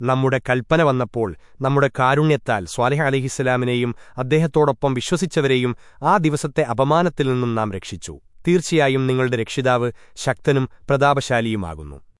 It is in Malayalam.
നമ്മുടെ കൽപ്പന വന്നപ്പോൾ നമ്മുടെ കാരുണ്യത്താൽ സ്വാലിഹ് അലിഹിസ്സലാമിനെയും അദ്ദേഹത്തോടൊപ്പം വിശ്വസിച്ചവരെയും ആ ദിവസത്തെ അപമാനത്തിൽ നിന്നും നാം രക്ഷിച്ചു. തീർച്ചയായും നിങ്ങളുടെ രക്ഷിതാവ് ശക്തനും പ്രതാപശാലിയുമാകുന്നു.